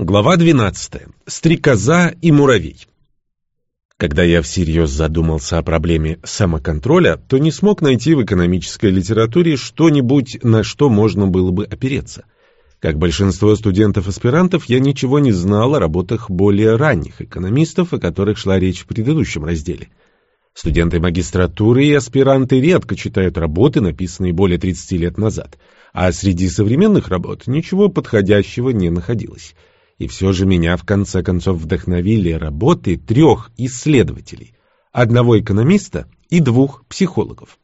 Глава 12. Стрекоза и муравей. Когда я всерьез задумался о проблеме самоконтроля, то не смог найти в экономической литературе что-нибудь, на что можно было бы опереться. Как большинство студентов-аспирантов, я ничего не знал о работах более ранних экономистов, о которых шла речь в предыдущем разделе. Студенты магистратуры и аспиранты редко читают работы, написанные более 30 лет назад, а среди современных работ ничего подходящего не находилось. И все же меня в конце концов вдохновили работы трех исследователей, одного экономиста и двух психологов.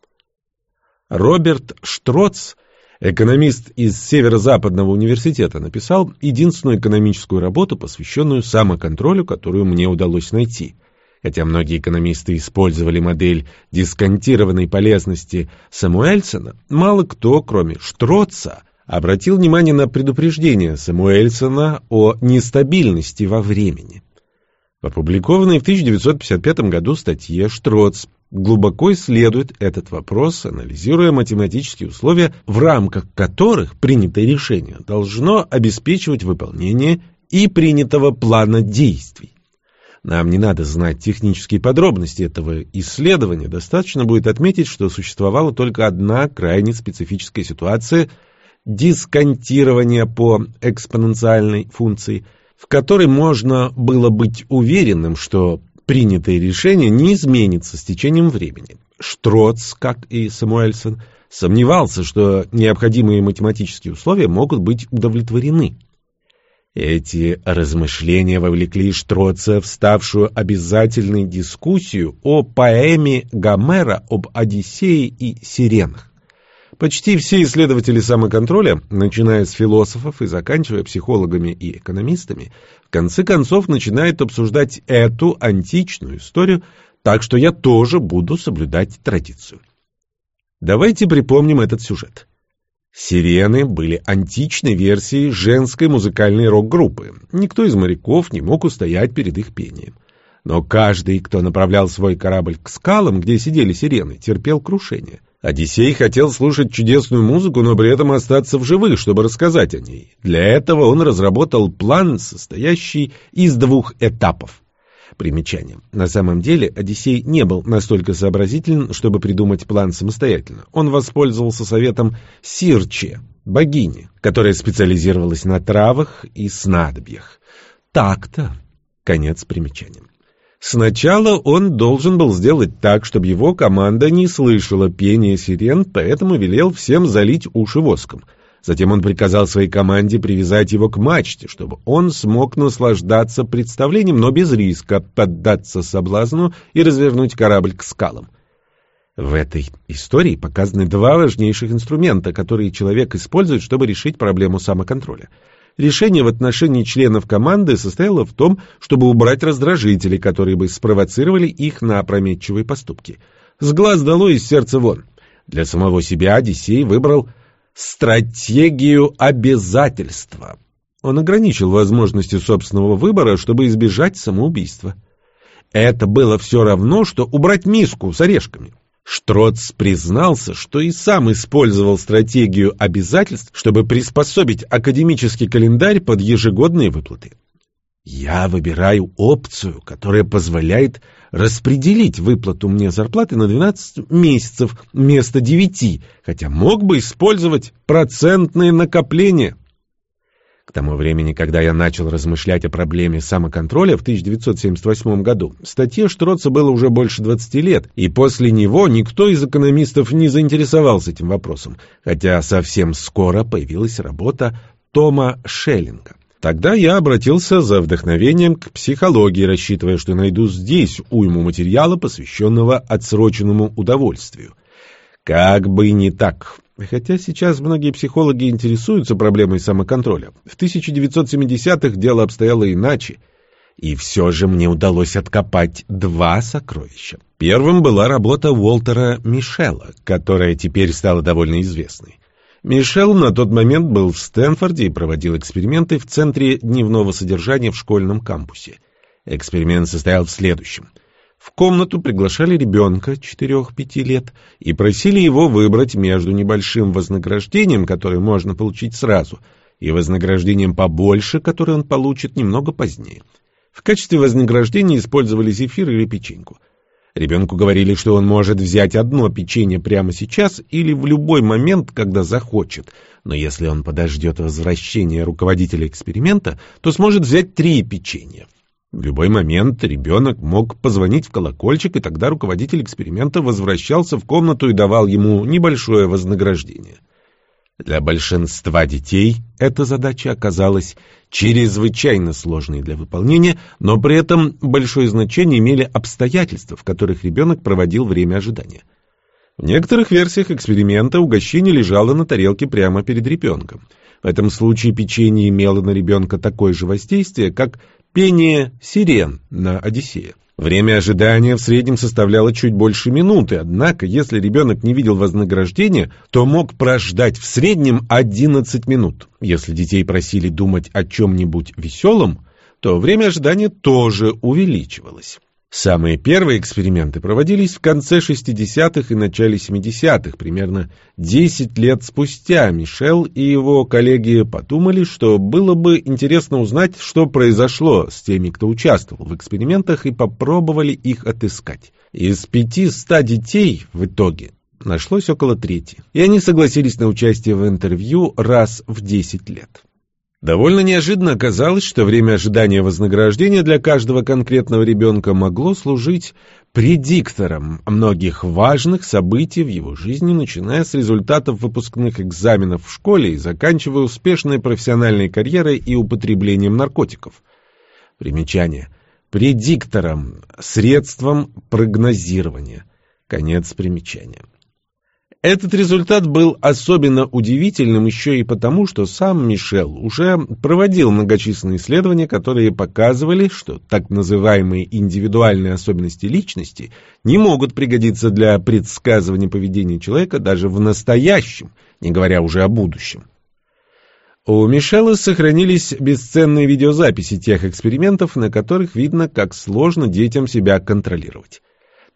Роберт Штроц, экономист из Северо-Западного университета, написал единственную экономическую работу, посвященную самоконтролю, которую мне удалось найти. Хотя многие экономисты использовали модель дисконтированной полезности Самуэльсона, мало кто, кроме Штроца, обратил внимание на предупреждение Самуэльсона о нестабильности во времени. В опубликованной в 1955 году статье Штроц глубоко исследует этот вопрос, анализируя математические условия, в рамках которых принятое решение должно обеспечивать выполнение и принятого плана действий. Нам не надо знать технические подробности этого исследования, достаточно будет отметить, что существовала только одна крайне специфическая ситуация – дисконтирования по экспоненциальной функции, в которой можно было быть уверенным, что принятое решение не изменится с течением времени. Штроц, как и Самуэльсон, сомневался, что необходимые математические условия могут быть удовлетворены. Эти размышления вовлекли Штроца в ставшую обязательной дискуссию о поэме Гомера об Одиссее и Сиренах. Почти все исследователи самоконтроля, начиная с философов и заканчивая психологами и экономистами, в конце концов начинают обсуждать эту античную историю, так что я тоже буду соблюдать традицию. Давайте припомним этот сюжет. Сирены были античной версией женской музыкальной рок-группы. Никто из моряков не мог устоять перед их пением. Но каждый, кто направлял свой корабль к скалам, где сидели сирены, терпел крушение. Одиссей хотел слушать чудесную музыку, но при этом остаться в живых, чтобы рассказать о ней. Для этого он разработал план, состоящий из двух этапов. Примечание. На самом деле Одиссей не был настолько сообразителен, чтобы придумать план самостоятельно. Он воспользовался советом Сирче, богини, которая специализировалась на травах и снадобьях. Так-то. Конец примечания. Сначала он должен был сделать так, чтобы его команда не слышала пения сирен, поэтому велел всем залить уши воском. Затем он приказал своей команде привязать его к мачте, чтобы он смог наслаждаться представлением, но без риска поддаться соблазну и развернуть корабль к скалам. В этой истории показаны два важнейших инструмента, которые человек использует, чтобы решить проблему самоконтроля — Решение в отношении членов команды состояло в том, чтобы убрать раздражители, которые бы спровоцировали их на опрометчивые поступки. С глаз долой из сердца вон. Для самого себя Одиссей выбрал стратегию обязательства. Он ограничил возможности собственного выбора, чтобы избежать самоубийства. Это было все равно, что убрать миску с орешками. Штроц признался, что и сам использовал стратегию обязательств, чтобы приспособить академический календарь под ежегодные выплаты. Я выбираю опцию, которая позволяет распределить выплату мне зарплаты на 12 месяцев вместо 9, хотя мог бы использовать процентные накопления. К тому времени, когда я начал размышлять о проблеме самоконтроля в 1978 году, статье Штроца было уже больше 20 лет, и после него никто из экономистов не заинтересовался этим вопросом, хотя совсем скоро появилась работа Тома Шеллинга. Тогда я обратился за вдохновением к психологии, рассчитывая, что найду здесь уйму материала, посвященного отсроченному удовольствию. Как бы не так. Хотя сейчас многие психологи интересуются проблемой самоконтроля. В 1970-х дело обстояло иначе. И все же мне удалось откопать два сокровища. Первым была работа Уолтера Мишела, которая теперь стала довольно известной. Мишел на тот момент был в Стэнфорде и проводил эксперименты в Центре дневного содержания в школьном кампусе. Эксперимент состоял в следующем – в комнату приглашали ребенка 4-5 лет и просили его выбрать между небольшим вознаграждением, которое можно получить сразу, и вознаграждением побольше, которое он получит немного позднее. В качестве вознаграждения использовали зефир или печеньку. Ребенку говорили, что он может взять одно печенье прямо сейчас или в любой момент, когда захочет, но если он подождет возвращения руководителя эксперимента, то сможет взять три печенья. В любой момент ребенок мог позвонить в колокольчик, и тогда руководитель эксперимента возвращался в комнату и давал ему небольшое вознаграждение. Для большинства детей эта задача оказалась чрезвычайно сложной для выполнения, но при этом большое значение имели обстоятельства, в которых ребенок проводил время ожидания. В некоторых версиях эксперимента угощение лежало на тарелке прямо перед ребенком. В этом случае печенье имело на ребенка такое же воздействие, как пение сирен на Одиссее. Время ожидания в среднем составляло чуть больше минуты, однако если ребенок не видел вознаграждения, то мог прождать в среднем 11 минут. Если детей просили думать о чем-нибудь веселом, то время ожидания тоже увеличивалось. Самые первые эксперименты проводились в конце 60-х и начале 70-х, примерно 10 лет спустя. Мишел и его коллеги подумали, что было бы интересно узнать, что произошло с теми, кто участвовал в экспериментах, и попробовали их отыскать. Из 500 детей в итоге нашлось около трети, и они согласились на участие в интервью раз в 10 лет. Довольно неожиданно оказалось, что время ожидания вознаграждения для каждого конкретного ребенка могло служить предиктором многих важных событий в его жизни, начиная с результатов выпускных экзаменов в школе и заканчивая успешной профессиональной карьерой и употреблением наркотиков. Примечание. Предиктором, средством прогнозирования. Конец примечания. Этот результат был особенно удивительным еще и потому, что сам Мишел уже проводил многочисленные исследования, которые показывали, что так называемые индивидуальные особенности личности не могут пригодиться для предсказывания поведения человека даже в настоящем, не говоря уже о будущем. У Мишела сохранились бесценные видеозаписи тех экспериментов, на которых видно, как сложно детям себя контролировать.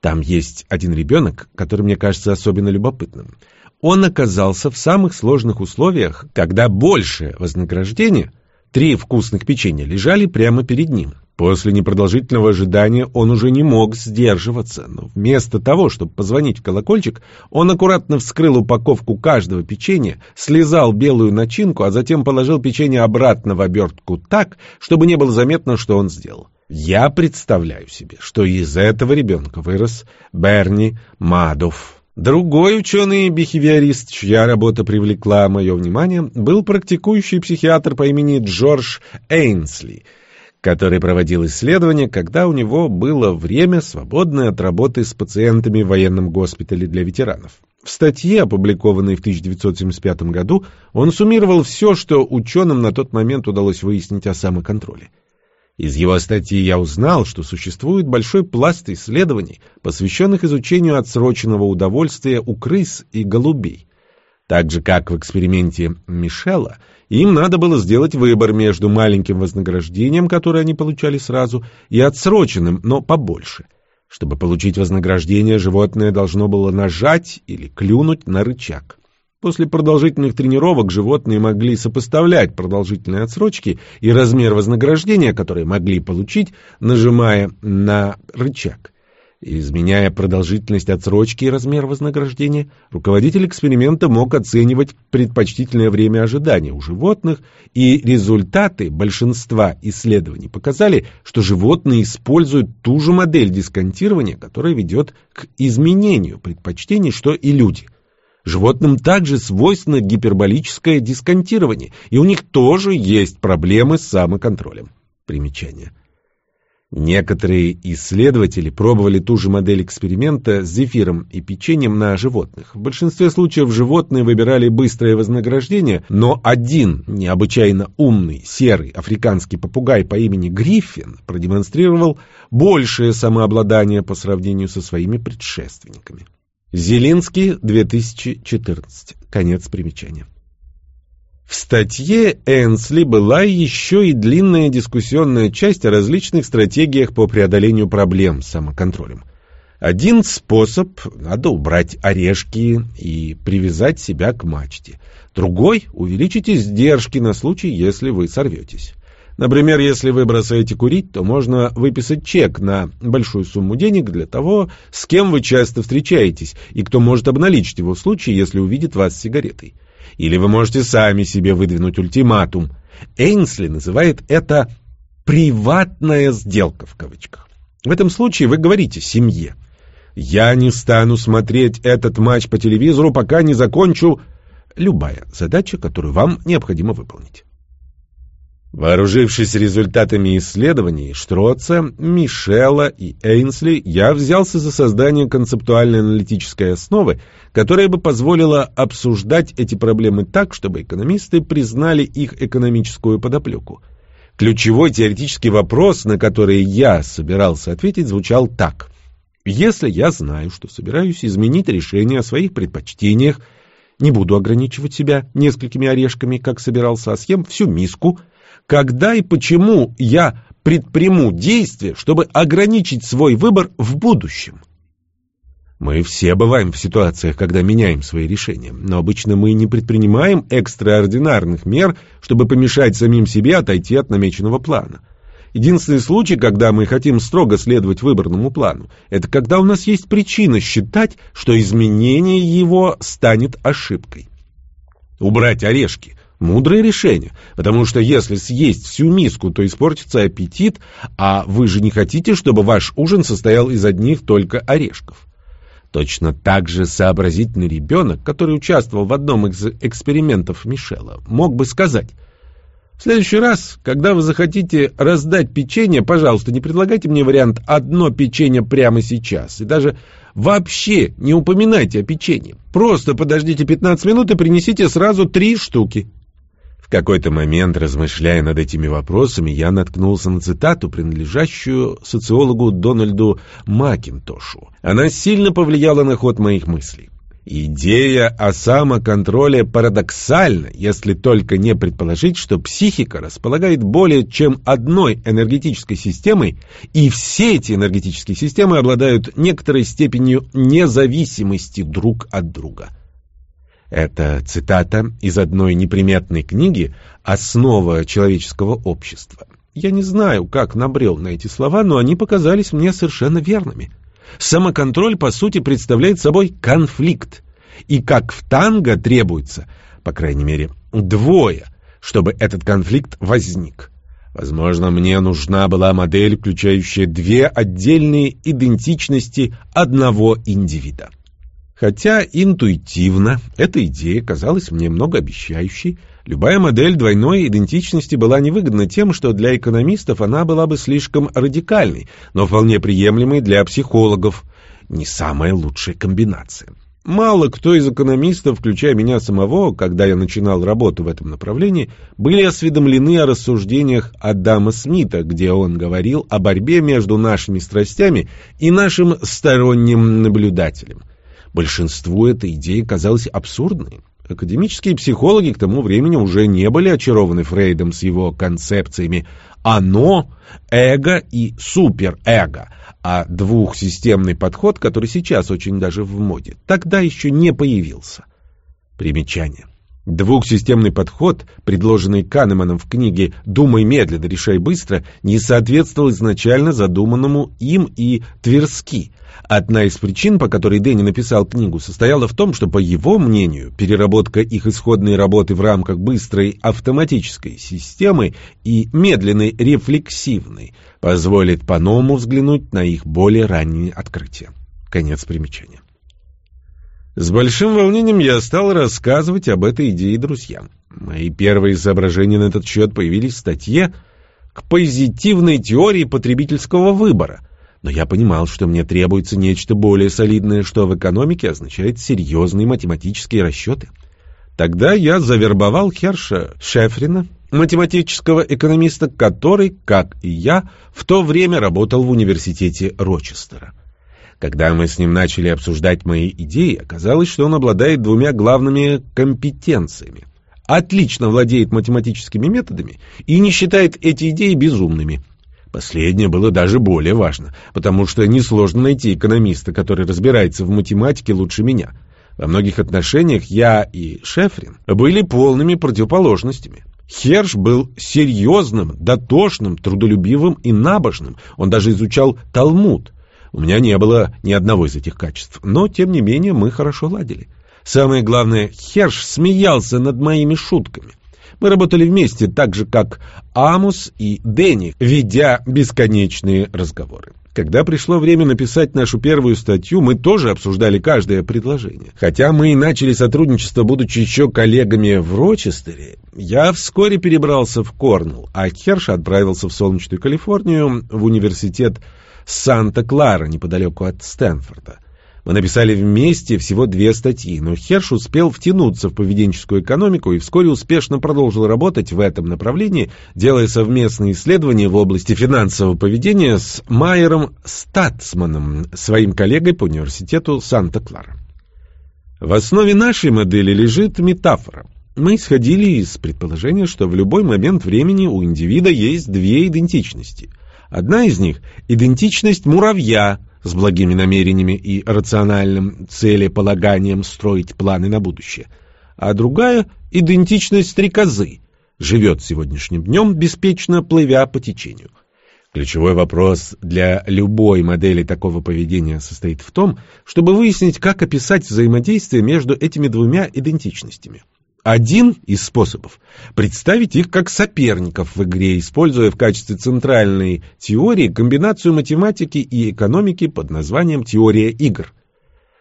Там есть один ребенок, который мне кажется особенно любопытным. Он оказался в самых сложных условиях, когда большее вознаграждение, три вкусных печенья, лежали прямо перед ним. После непродолжительного ожидания он уже не мог сдерживаться, но вместо того, чтобы позвонить в колокольчик, он аккуратно вскрыл упаковку каждого печенья, слезал белую начинку, а затем положил печенье обратно в обертку так, чтобы не было заметно, что он сделал. Я представляю себе, что из этого ребенка вырос Берни Мадов. Другой ученый-бихевиорист, чья работа привлекла мое внимание, был практикующий психиатр по имени Джордж Эйнсли, который проводил исследования, когда у него было время, свободное от работы с пациентами в военном госпитале для ветеранов. В статье, опубликованной в 1975 году, он суммировал все, что ученым на тот момент удалось выяснить о самоконтроле. Из его статьи я узнал, что существует большой пласт исследований, посвященных изучению отсроченного удовольствия у крыс и голубей. Так же, как в эксперименте Мишела, им надо было сделать выбор между маленьким вознаграждением, которое они получали сразу, и отсроченным, но побольше. Чтобы получить вознаграждение, животное должно было нажать или клюнуть на рычаг. После продолжительных тренировок животные могли сопоставлять продолжительные отсрочки и размер вознаграждения, которые могли получить, нажимая на рычаг. Изменяя продолжительность отсрочки и размер вознаграждения, руководитель эксперимента мог оценивать предпочтительное время ожидания у животных, и результаты большинства исследований показали, что животные используют ту же модель дисконтирования, которая ведет к изменению предпочтений, что и люди – Животным также свойственно гиперболическое дисконтирование, и у них тоже есть проблемы с самоконтролем. Примечание. Некоторые исследователи пробовали ту же модель эксперимента с зефиром и печеньем на животных. В большинстве случаев животные выбирали быстрое вознаграждение, но один необычайно умный серый африканский попугай по имени Гриффин продемонстрировал большее самообладание по сравнению со своими предшественниками. Зелинский, 2014. Конец примечания. В статье Энсли была еще и длинная дискуссионная часть о различных стратегиях по преодолению проблем с самоконтролем. Один способ – надо убрать орешки и привязать себя к мачте. Другой – увеличить издержки на случай, если вы сорветесь. Например, если вы бросаете курить, то можно выписать чек на большую сумму денег для того, с кем вы часто встречаетесь, и кто может обналичить его в случае, если увидит вас с сигаретой. Или вы можете сами себе выдвинуть ультиматум. Эйнсли называет это «приватная сделка» в кавычках. В этом случае вы говорите семье – я не стану смотреть этот матч по телевизору, пока не закончу любая задача, которую вам необходимо выполнить. Вооружившись результатами исследований Штроца, Мишела и Эйнсли, я взялся за создание концептуальной аналитической основы, которая бы позволила обсуждать эти проблемы так, чтобы экономисты признали их экономическую подоплеку. Ключевой теоретический вопрос, на который я собирался ответить, звучал так. Если я знаю, что собираюсь изменить решение о своих предпочтениях, не буду ограничивать себя несколькими орешками, как собирался, а съем всю миску, когда и почему я предприму действия, чтобы ограничить свой выбор в будущем? Мы все бываем в ситуациях, когда меняем свои решения, но обычно мы не предпринимаем экстраординарных мер, чтобы помешать самим себе отойти от намеченного плана. Единственный случай, когда мы хотим строго следовать выбранному плану, это когда у нас есть причина считать, что изменение его станет ошибкой. Убрать орешки – мудрое решение, потому что если съесть всю миску, то испортится аппетит, а вы же не хотите, чтобы ваш ужин состоял из одних только орешков. Точно так же сообразительный ребенок, который участвовал в одном из экспериментов Мишела, мог бы сказать – в следующий раз, когда вы захотите раздать печенье, пожалуйста, не предлагайте мне вариант «одно печенье прямо сейчас». И даже вообще не упоминайте о печенье. Просто подождите 15 минут и принесите сразу три штуки. В какой-то момент, размышляя над этими вопросами, я наткнулся на цитату, принадлежащую социологу Дональду Макинтошу. Она сильно повлияла на ход моих мыслей. Идея о самоконтроле парадоксальна, если только не предположить, что психика располагает более чем одной энергетической системой, и все эти энергетические системы обладают некоторой степенью независимости друг от друга. Это цитата из одной неприметной книги «Основа человеческого общества». Я не знаю, как набрел на эти слова, но они показались мне совершенно верными – Самоконтроль, по сути, представляет собой конфликт. И как в танго требуется, по крайней мере, двое, чтобы этот конфликт возник. Возможно, мне нужна была модель, включающая две отдельные идентичности одного индивида. Хотя интуитивно эта идея казалась мне многообещающей, Любая модель двойной идентичности была невыгодна тем, что для экономистов она была бы слишком радикальной, но вполне приемлемой для психологов. Не самая лучшая комбинация. Мало кто из экономистов, включая меня самого, когда я начинал работу в этом направлении, были осведомлены о рассуждениях Адама Смита, где он говорил о борьбе между нашими страстями и нашим сторонним наблюдателем. Большинству эта идея казалась абсурдной. Академические психологи к тому времени уже не были очарованы Фрейдом с его концепциями «оно», «эго» и «суперэго», а двухсистемный подход, который сейчас очень даже в моде, тогда еще не появился. Примечание. Двухсистемный подход, предложенный Канеманом в книге «Думай медленно, решай быстро», не соответствовал изначально задуманному им и Тверски – Одна из причин, по которой Дэнни написал книгу, состояла в том, что, по его мнению, переработка их исходной работы в рамках быстрой автоматической системы и медленной рефлексивной позволит по-новому взглянуть на их более ранние открытия. Конец примечания. С большим волнением я стал рассказывать об этой идее друзьям. Мои первые соображения на этот счет появились в статье «К позитивной теории потребительского выбора», но я понимал, что мне требуется нечто более солидное, что в экономике означает серьезные математические расчеты. Тогда я завербовал Херша Шефрина, математического экономиста, который, как и я, в то время работал в университете Рочестера. Когда мы с ним начали обсуждать мои идеи, оказалось, что он обладает двумя главными компетенциями. Отлично владеет математическими методами и не считает эти идеи безумными – Последнее было даже более важно, потому что несложно найти экономиста, который разбирается в математике лучше меня. Во многих отношениях я и Шефрин были полными противоположностями. Херш был серьезным, дотошным, трудолюбивым и набожным. Он даже изучал Талмуд. У меня не было ни одного из этих качеств, но, тем не менее, мы хорошо ладили. Самое главное, Херш смеялся над моими шутками. Мы работали вместе, так же, как Амус и Дэнни, ведя бесконечные разговоры. Когда пришло время написать нашу первую статью, мы тоже обсуждали каждое предложение. Хотя мы и начали сотрудничество, будучи еще коллегами в Рочестере, я вскоре перебрался в Корнелл, а Херш отправился в солнечную Калифорнию в университет Санта-Клара, неподалеку от Стэнфорда. Мы написали вместе всего две статьи, но Херш успел втянуться в поведенческую экономику и вскоре успешно продолжил работать в этом направлении, делая совместные исследования в области финансового поведения с Майером Статсманом, своим коллегой по университету Санта-Клара. В основе нашей модели лежит метафора. Мы исходили из предположения, что в любой момент времени у индивида есть две идентичности. Одна из них – идентичность муравья – с благими намерениями и рациональным целеполаганием строить планы на будущее, а другая — идентичность стрекозы, живет сегодняшним днем, беспечно плывя по течению. Ключевой вопрос для любой модели такого поведения состоит в том, чтобы выяснить, как описать взаимодействие между этими двумя идентичностями. Один из способов – представить их как соперников в игре, используя в качестве центральной теории комбинацию математики и экономики под названием «теория игр».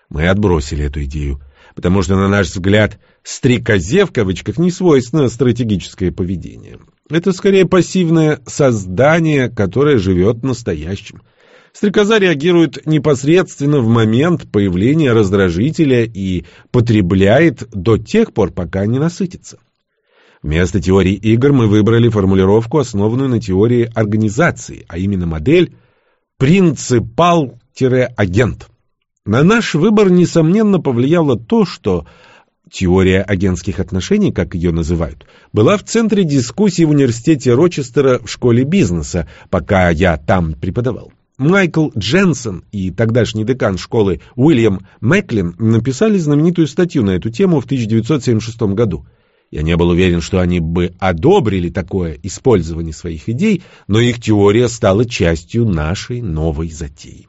Мы отбросили эту идею, потому что, на наш взгляд, «стрекозе» в кавычках не свойственно стратегическое поведение. Это скорее пассивное создание, которое живет настоящим – Стрекоза реагирует непосредственно в момент появления раздражителя и потребляет до тех пор, пока не насытится. Вместо теории игр мы выбрали формулировку, основанную на теории организации, а именно модель «принципал-агент». На наш выбор, несомненно, повлияло то, что теория агентских отношений, как ее называют, была в центре дискуссии в университете Рочестера в школе бизнеса, пока я там преподавал. Майкл Дженсен и тогдашний декан школы Уильям Мэклин написали знаменитую статью на эту тему в 1976 году. Я не был уверен, что они бы одобрили такое использование своих идей, но их теория стала частью нашей новой затеи.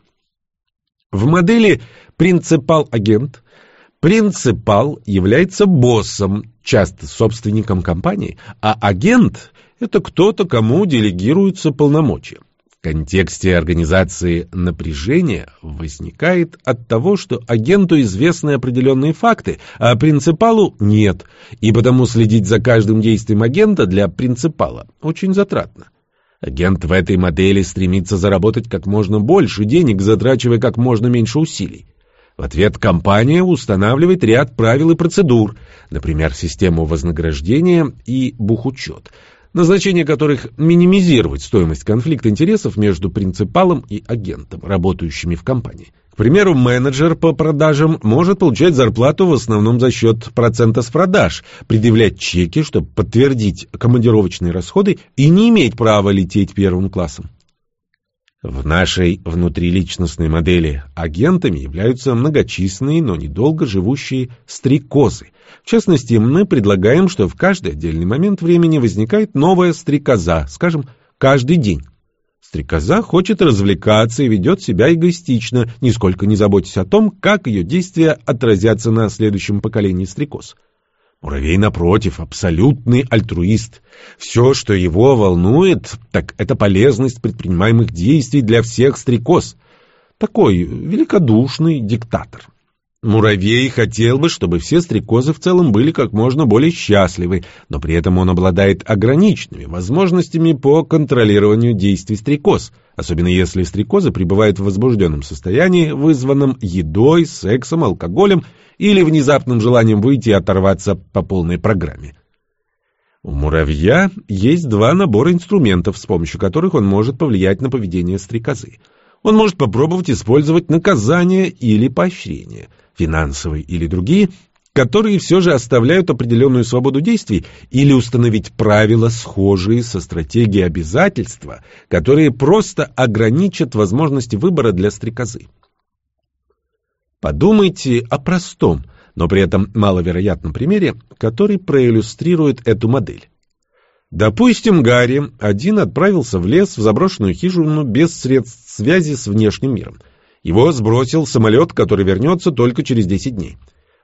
В модели «принципал-агент» принципал является боссом, часто собственником компании, а агент – это кто-то, кому делегируются полномочия контексте организации напряжение возникает от того, что агенту известны определенные факты, а принципалу нет, и потому следить за каждым действием агента для принципала очень затратно. Агент в этой модели стремится заработать как можно больше денег, затрачивая как можно меньше усилий. В ответ компания устанавливает ряд правил и процедур, например, систему вознаграждения и бухучет – назначение которых минимизировать стоимость конфликта интересов между принципалом и агентом, работающими в компании. К примеру, менеджер по продажам может получать зарплату в основном за счет процента с продаж, предъявлять чеки, чтобы подтвердить командировочные расходы и не иметь права лететь первым классом. В нашей внутриличностной модели агентами являются многочисленные, но недолго живущие стрекозы. В частности, мы предлагаем, что в каждый отдельный момент времени возникает новая стрекоза, скажем, каждый день. Стрекоза хочет развлекаться и ведет себя эгоистично, нисколько не заботясь о том, как ее действия отразятся на следующем поколении стрекоз. Муравей, напротив, абсолютный альтруист. Все, что его волнует, так это полезность предпринимаемых действий для всех стрекоз. Такой великодушный диктатор. Муравей хотел бы, чтобы все стрекозы в целом были как можно более счастливы, но при этом он обладает ограниченными возможностями по контролированию действий стрекоз, особенно если стрекозы пребывают в возбужденном состоянии, вызванном едой, сексом, алкоголем или внезапным желанием выйти и оторваться по полной программе. У муравья есть два набора инструментов, с помощью которых он может повлиять на поведение стрекозы. Он может попробовать использовать наказание или поощрение – финансовые или другие, которые все же оставляют определенную свободу действий, или установить правила, схожие со стратегией обязательства, которые просто ограничат возможности выбора для стрекозы. Подумайте о простом, но при этом маловероятном примере, который проиллюстрирует эту модель. Допустим, Гарри один отправился в лес в заброшенную хижину без средств связи с внешним миром. Его сбросил самолет, который вернется только через 10 дней.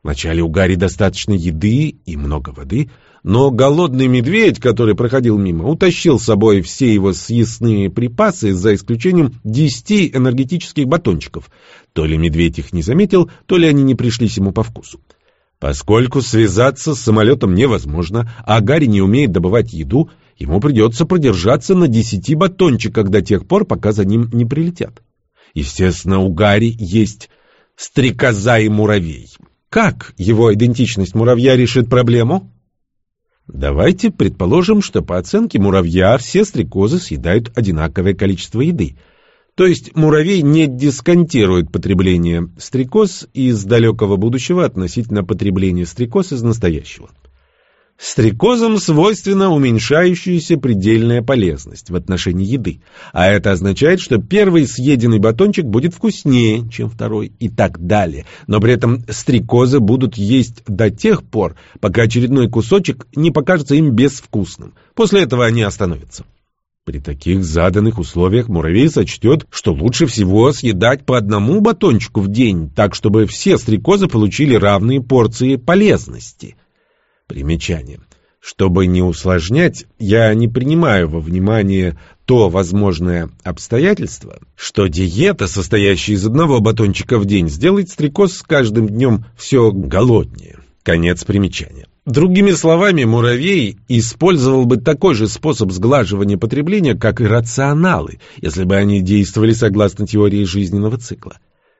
Вначале у Гарри достаточно еды и много воды, но голодный медведь, который проходил мимо, утащил с собой все его съестные припасы, за исключением десяти энергетических батончиков. То ли медведь их не заметил, то ли они не пришлись ему по вкусу. Поскольку связаться с самолетом невозможно, а Гарри не умеет добывать еду, ему придется продержаться на десяти батончиках до тех пор, пока за ним не прилетят. Естественно, у Гарри есть стрекоза и муравей. Как его идентичность муравья решит проблему? Давайте предположим, что по оценке муравья все стрекозы съедают одинаковое количество еды. То есть муравей не дисконтирует потребление стрекоз из далекого будущего относительно потребления стрекоз из настоящего. Стрекозам свойственна уменьшающаяся предельная полезность в отношении еды, а это означает, что первый съеденный батончик будет вкуснее, чем второй, и так далее. Но при этом стрекозы будут есть до тех пор, пока очередной кусочек не покажется им безвкусным. После этого они остановятся. При таких заданных условиях муравей сочтет, что лучше всего съедать по одному батончику в день, так чтобы все стрекозы получили равные порции полезности – Примечание. Чтобы не усложнять, я не принимаю во внимание то возможное обстоятельство, что диета, состоящая из одного батончика в день, сделает стрекоз с каждым днем все голоднее. Конец примечания. Другими словами, муравей использовал бы такой же способ сглаживания потребления, как и рационалы, если бы они действовали согласно теории жизненного цикла.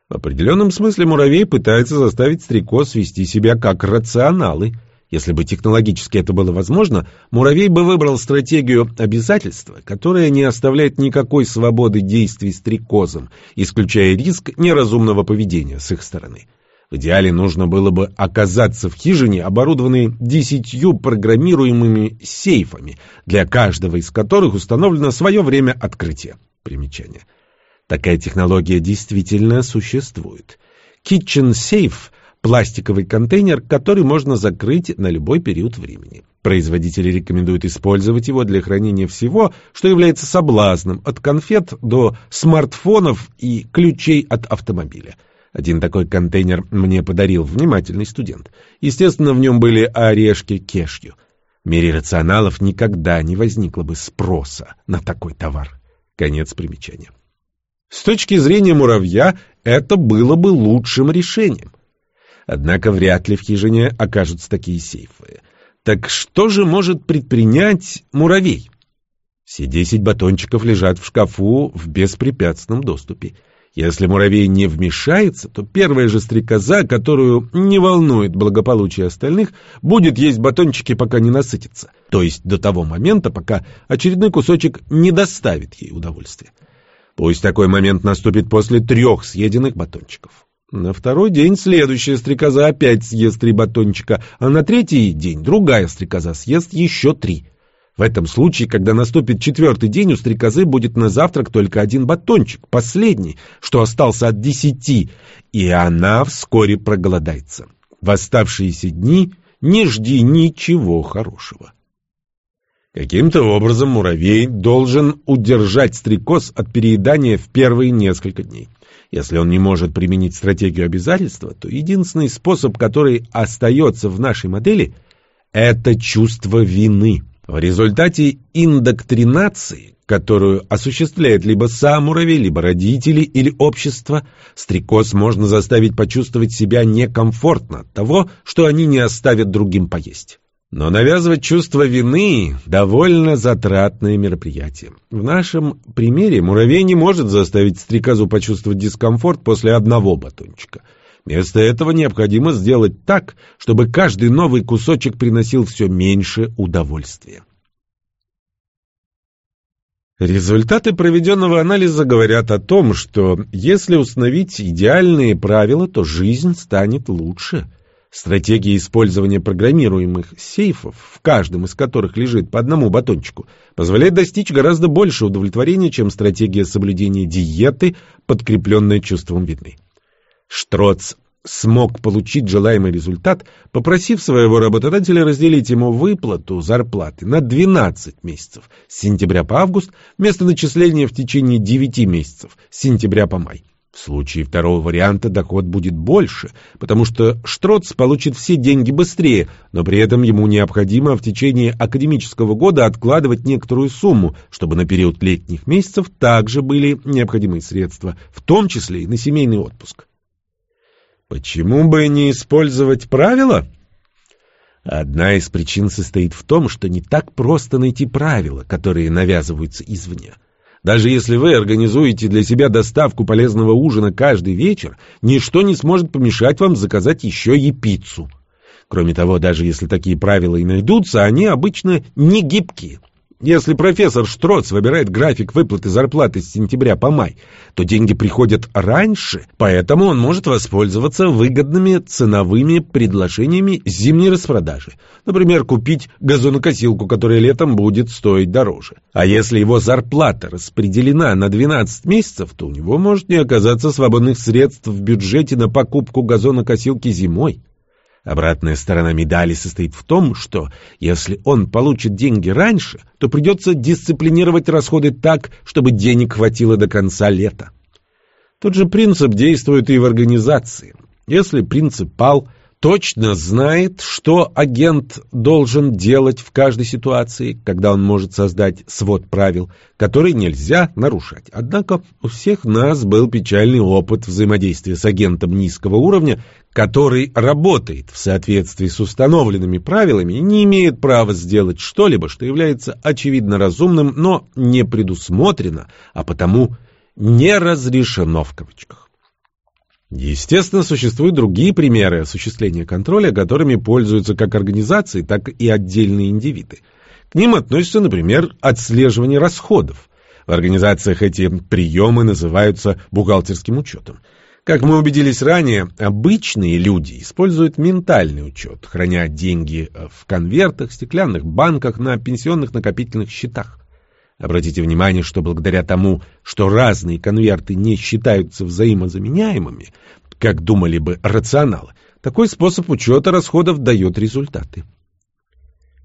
В определенном смысле муравей пытается заставить стрекоз вести себя как рационалы – если бы технологически это было возможно, муравей бы выбрал стратегию обязательства, которая не оставляет никакой свободы действий стрекозам, исключая риск неразумного поведения с их стороны. В идеале нужно было бы оказаться в хижине, оборудованной десятью программируемыми сейфами, для каждого из которых установлено свое время открытия. Примечание. Такая технология действительно существует. Kitchen Safe пластиковый контейнер, который можно закрыть на любой период времени. Производители рекомендуют использовать его для хранения всего, что является соблазном, от конфет до смартфонов и ключей от автомобиля. Один такой контейнер мне подарил внимательный студент. Естественно, в нем были орешки кешью. В мире рационалов никогда не возникло бы спроса на такой товар. Конец примечания. С точки зрения муравья, это было бы лучшим решением. Однако вряд ли в хижине окажутся такие сейфы. Так что же может предпринять муравей? Все десять батончиков лежат в шкафу в беспрепятственном доступе. Если муравей не вмешается, то первая же стрекоза, которую не волнует благополучие остальных, будет есть батончики, пока не насытится. То есть до того момента, пока очередной кусочек не доставит ей удовольствия. Пусть такой момент наступит после трех съеденных батончиков. На второй день следующая стрекоза опять съест три батончика, а на третий день другая стрекоза съест еще три. В этом случае, когда наступит четвертый день, у стрекозы будет на завтрак только один батончик, последний, что остался от десяти, и она вскоре проголодается. В оставшиеся дни не жди ничего хорошего. Каким-то образом муравей должен удержать стрекоз от переедания в первые несколько дней. Если он не может применить стратегию обязательства, то единственный способ, который остается в нашей модели, это чувство вины. В результате индоктринации, которую осуществляет либо сам муравей, либо родители или общество, стрекоз можно заставить почувствовать себя некомфортно от того, что они не оставят другим поесть. Но навязывать чувство вины – довольно затратное мероприятие. В нашем примере муравей не может заставить стрекозу почувствовать дискомфорт после одного батончика. Вместо этого необходимо сделать так, чтобы каждый новый кусочек приносил все меньше удовольствия. Результаты проведенного анализа говорят о том, что если установить идеальные правила, то жизнь станет лучше – Стратегия использования программируемых сейфов, в каждом из которых лежит по одному батончику, позволяет достичь гораздо больше удовлетворения, чем стратегия соблюдения диеты, подкрепленная чувством вины. Штроц смог получить желаемый результат, попросив своего работодателя разделить ему выплату зарплаты на 12 месяцев с сентября по август вместо начисления в течение 9 месяцев с сентября по май. В случае второго варианта доход будет больше, потому что Штроц получит все деньги быстрее, но при этом ему необходимо в течение академического года откладывать некоторую сумму, чтобы на период летних месяцев также были необходимые средства, в том числе и на семейный отпуск. Почему бы не использовать правила? Одна из причин состоит в том, что не так просто найти правила, которые навязываются извне. Даже если вы организуете для себя доставку полезного ужина каждый вечер, ничто не сможет помешать вам заказать еще и пиццу. Кроме того, даже если такие правила и найдутся, они обычно не гибкие. Если профессор Штроц выбирает график выплаты зарплаты с сентября по май, то деньги приходят раньше, поэтому он может воспользоваться выгодными ценовыми предложениями зимней распродажи. Например, купить газонокосилку, которая летом будет стоить дороже. А если его зарплата распределена на 12 месяцев, то у него может не оказаться свободных средств в бюджете на покупку газонокосилки зимой. Обратная сторона медали состоит в том, что если он получит деньги раньше, то придется дисциплинировать расходы так, чтобы денег хватило до конца лета. Тот же принцип действует и в организации. Если принципал точно знает, что агент должен делать в каждой ситуации, когда он может создать свод правил, которые нельзя нарушать. Однако у всех нас был печальный опыт взаимодействия с агентом низкого уровня, который работает в соответствии с установленными правилами и не имеет права сделать что-либо, что является очевидно разумным, но не предусмотрено, а потому не разрешено в кавычках. Естественно, существуют другие примеры осуществления контроля, которыми пользуются как организации, так и отдельные индивиды. К ним относятся, например, отслеживание расходов. В организациях эти приемы называются бухгалтерским учетом. Как мы убедились ранее, обычные люди используют ментальный учет, храня деньги в конвертах, стеклянных банках, на пенсионных накопительных счетах. Обратите внимание, что благодаря тому, что разные конверты не считаются взаимозаменяемыми, как думали бы рационалы, такой способ учета расходов дает результаты.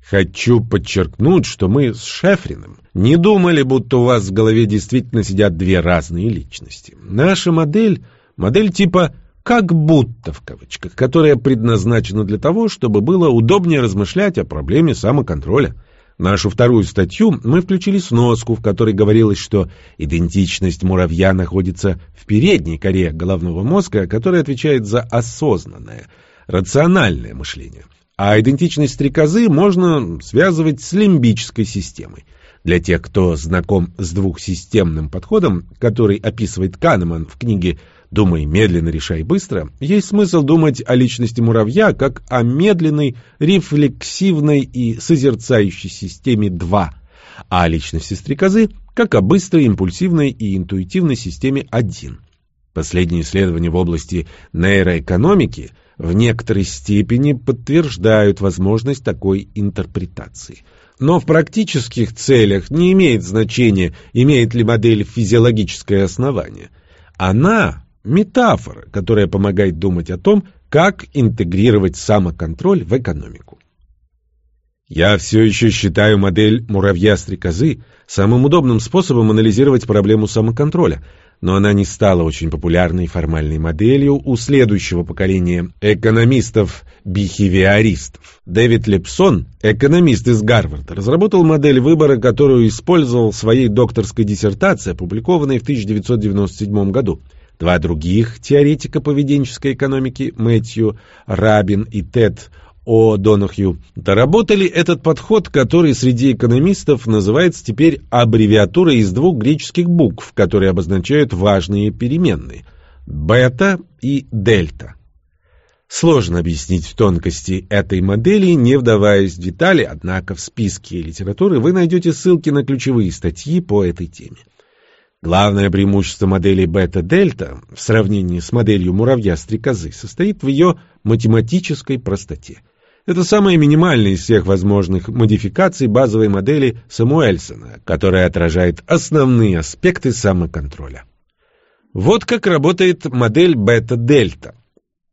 Хочу подчеркнуть, что мы с Шефриным не думали, будто у вас в голове действительно сидят две разные личности. Наша модель — модель типа «как будто» в кавычках, которая предназначена для того, чтобы было удобнее размышлять о проблеме самоконтроля — нашу вторую статью мы включили сноску, в которой говорилось, что идентичность муравья находится в передней коре головного мозга, который отвечает за осознанное, рациональное мышление. А идентичность стрекозы можно связывать с лимбической системой. Для тех, кто знаком с двухсистемным подходом, который описывает Канеман в книге «Думай медленно, решай быстро», есть смысл думать о личности муравья как о медленной, рефлексивной и созерцающей системе 2, а о личности стрекозы как о быстрой, импульсивной и интуитивной системе 1. Последние исследования в области нейроэкономики в некоторой степени подтверждают возможность такой интерпретации. Но в практических целях не имеет значения, имеет ли модель физиологическое основание. Она метафора, которая помогает думать о том, как интегрировать самоконтроль в экономику. Я все еще считаю модель муравья-стрекозы самым удобным способом анализировать проблему самоконтроля, но она не стала очень популярной формальной моделью у следующего поколения экономистов-бихевиористов. Дэвид Лепсон, экономист из Гарварда, разработал модель выбора, которую использовал в своей докторской диссертации, опубликованной в 1997 году. Два других теоретика поведенческой экономики, Мэтью Рабин и Тед О. Донахью, доработали этот подход, который среди экономистов называется теперь аббревиатурой из двух греческих букв, которые обозначают важные переменные – бета и дельта. Сложно объяснить тонкости этой модели, не вдаваясь в детали, однако в списке литературы вы найдете ссылки на ключевые статьи по этой теме. Главное преимущество модели бета-дельта в сравнении с моделью муравья-стрекозы состоит в ее математической простоте. Это самая минимальная из всех возможных модификаций базовой модели Самуэльсона, которая отражает основные аспекты самоконтроля. Вот как работает модель бета-дельта.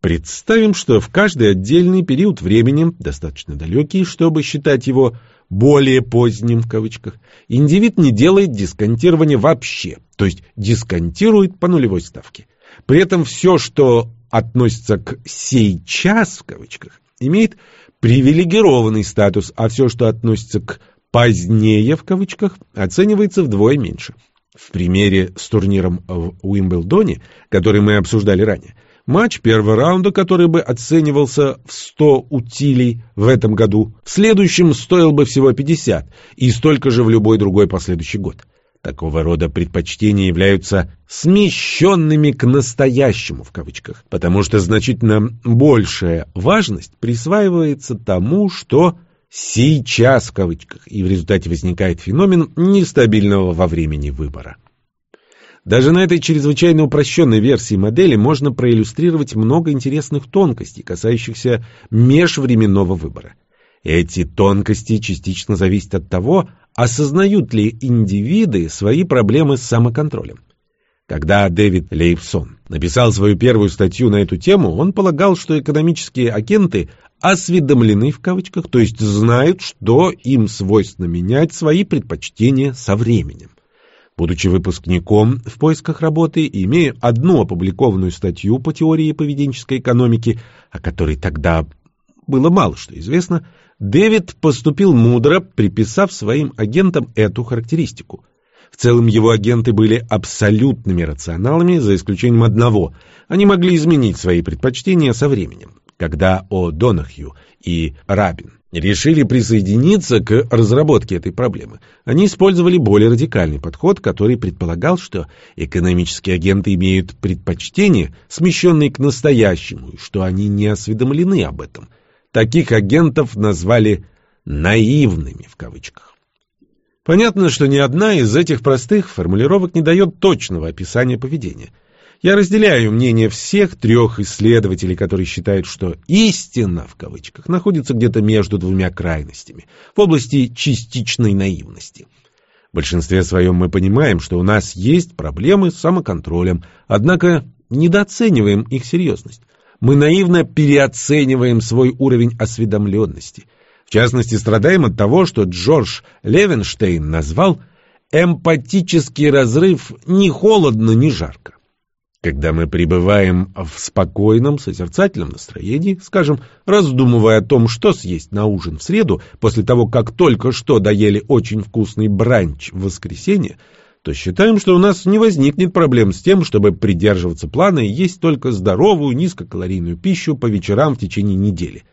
Представим, что в каждый отдельный период времени, достаточно далекий, чтобы считать его более поздним в кавычках, индивид не делает дисконтирования вообще, то есть дисконтирует по нулевой ставке. При этом все, что относится к «сейчас» в кавычках, имеет привилегированный статус, а все, что относится к «позднее» в кавычках, оценивается вдвое меньше. В примере с турниром в Уимблдоне, который мы обсуждали ранее, Матч первого раунда, который бы оценивался в 100 утилей в этом году, в следующем стоил бы всего 50, и столько же в любой другой последующий год. Такого рода предпочтения являются «смещенными к настоящему» в кавычках, потому что значительно большая важность присваивается тому, что «сейчас» в кавычках, и в результате возникает феномен нестабильного во времени выбора. Даже на этой чрезвычайно упрощенной версии модели можно проиллюстрировать много интересных тонкостей, касающихся межвременного выбора. Эти тонкости частично зависят от того, осознают ли индивиды свои проблемы с самоконтролем. Когда Дэвид Лейфсон написал свою первую статью на эту тему, он полагал, что экономические агенты осведомлены в кавычках, то есть знают, что им свойственно менять свои предпочтения со временем. Будучи выпускником в поисках работы и имея одну опубликованную статью по теории поведенческой экономики, о которой тогда было мало что известно, Дэвид поступил мудро, приписав своим агентам эту характеристику. В целом его агенты были абсолютными рационалами, за исключением одного. Они могли изменить свои предпочтения со временем. Когда О. Донахью и Рабин решили присоединиться к разработке этой проблемы. Они использовали более радикальный подход, который предполагал, что экономические агенты имеют предпочтение, смещенные к настоящему, и что они не осведомлены об этом. Таких агентов назвали «наивными» в кавычках. Понятно, что ни одна из этих простых формулировок не дает точного описания поведения – я разделяю мнение всех трех исследователей, которые считают, что «истина» в кавычках находится где-то между двумя крайностями, в области частичной наивности. В большинстве своем мы понимаем, что у нас есть проблемы с самоконтролем, однако недооцениваем их серьезность. Мы наивно переоцениваем свой уровень осведомленности. В частности, страдаем от того, что Джордж Левенштейн назвал «эмпатический разрыв ни холодно, ни жарко». Когда мы пребываем в спокойном, созерцательном настроении, скажем, раздумывая о том, что съесть на ужин в среду, после того, как только что доели очень вкусный бранч в воскресенье, то считаем, что у нас не возникнет проблем с тем, чтобы придерживаться плана и есть только здоровую, низкокалорийную пищу по вечерам в течение недели.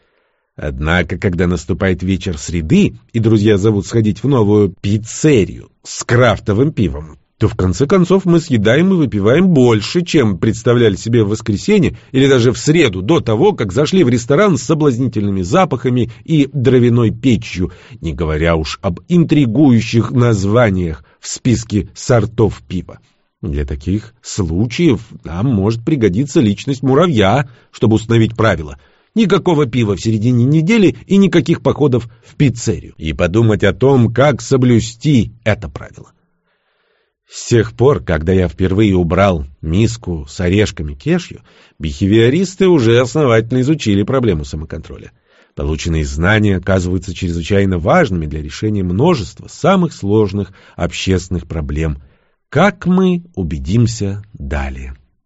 Однако, когда наступает вечер среды, и друзья зовут сходить в новую пиццерию с крафтовым пивом, то в конце концов мы съедаем и выпиваем больше, чем представляли себе в воскресенье или даже в среду, до того, как зашли в ресторан с соблазнительными запахами и дровяной печью, не говоря уж об интригующих названиях в списке сортов пива. Для таких случаев нам может пригодиться личность муравья, чтобы установить правила – Никакого пива в середине недели и никаких походов в пиццерию. И подумать о том, как соблюсти это правило. С тех пор, когда я впервые убрал миску с орешками кешью, бихевиористы уже основательно изучили проблему самоконтроля. Полученные знания оказываются чрезвычайно важными для решения множества самых сложных общественных проблем. Как мы убедимся далее.